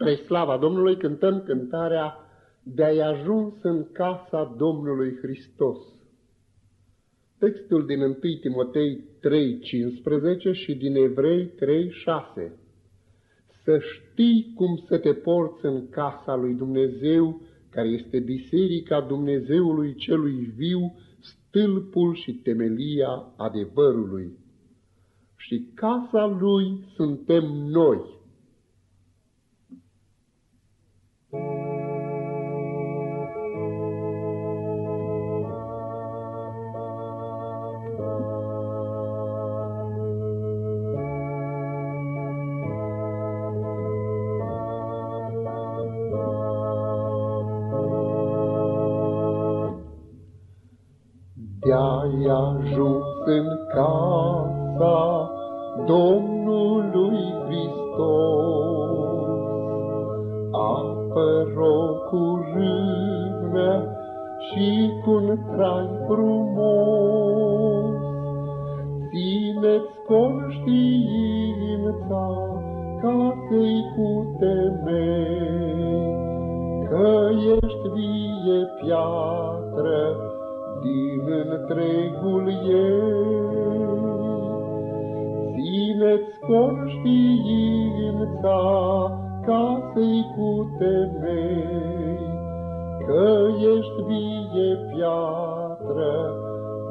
Spre slava Domnului cântăm cântarea De-ai ajuns în casa Domnului Hristos. Textul din 1 Timotei 3.15 și din Evrei 3.6 Să știi cum să te porți în casa lui Dumnezeu, care este biserica Dumnezeului celui viu, stâlpul și temelia adevărului. Și casa lui suntem noi De-ai ajuns în casa Domnului Hristos, apăro cu râvnă și cu un trai frumos. Țineți conștiința casei cu temei, că ești vie piatră, din întregul ei. Țineți conștiința casei cu temei, că ești vie piatră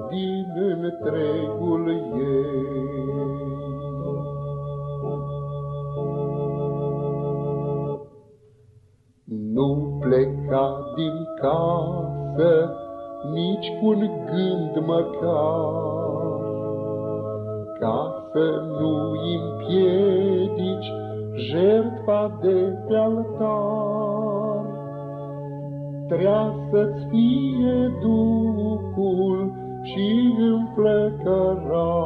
din întregul ei. Nu pleca din casă, nici cu un gând măcar, ca să nu împiedici jertfa de pe altar. Trea să-ți fie Duhul și înflăcărat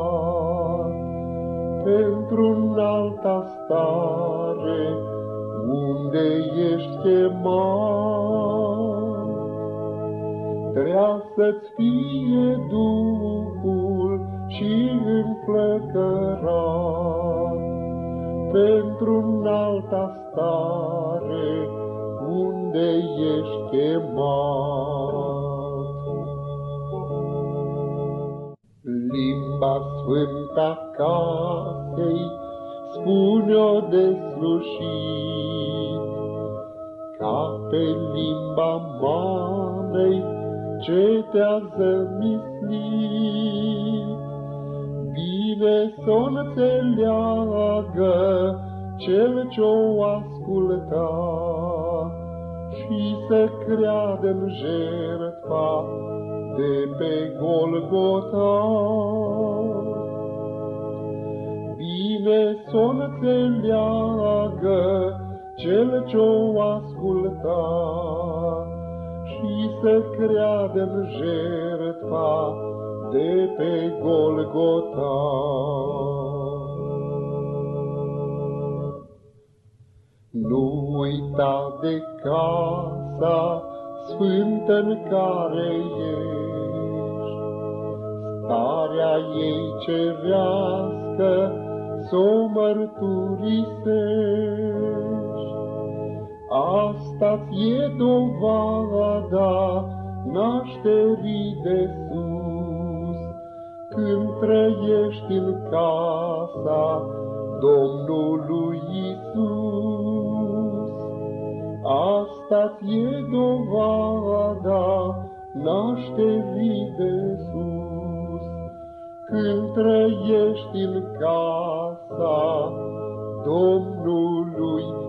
pentru-n alta stare unde ești chemat. Vrea să-ți fie Duhul și înflăcărat pentru-n alta stare unde ești chemat. Limba sfânta casei spune-o de slușit, ca pe limba mamei cetează mislit. Bine să înțeleagă cel ce-o asculta și să creadă în jertfa de pe Golgota. Bine să înțeleagă cel ce-o asculta și să creadă în jertfa de pe Golgota. Nu uita de casa sfântă în care ești, starea ei cerească să o mărturisești. Asta e dovada nașterii de sus, când trăiești în casa Domnului Isus. asta e dovada nașterii de sus, când trăiești în casa Domnului Isus.